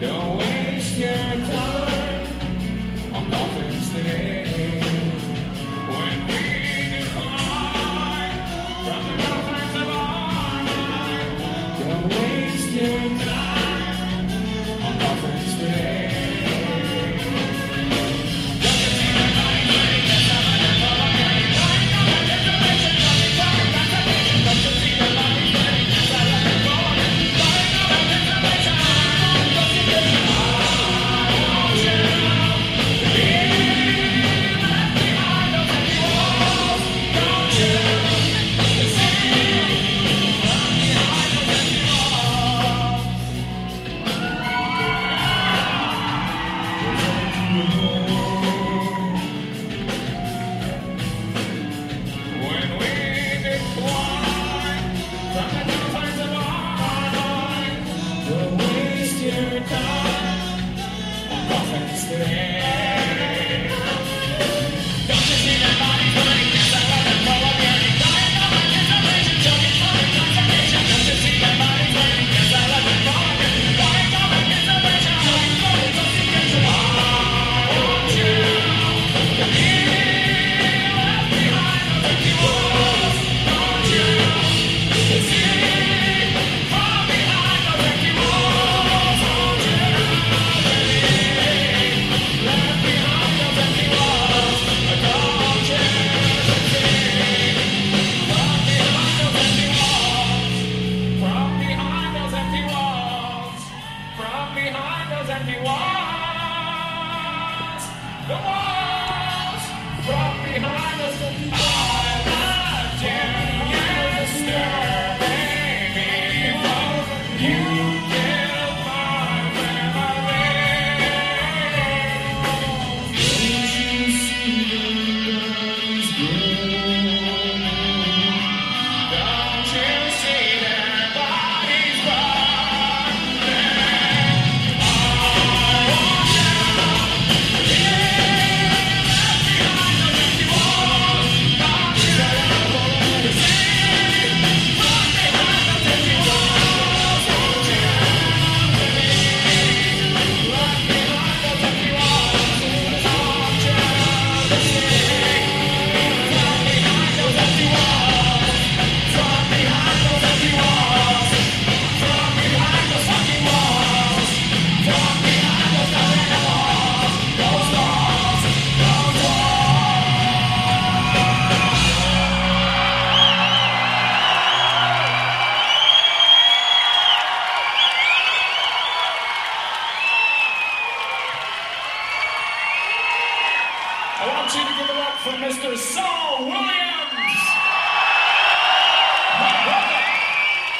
Don't and he was the walls from behind us. I want you to give it up for Mr. Saul Williams.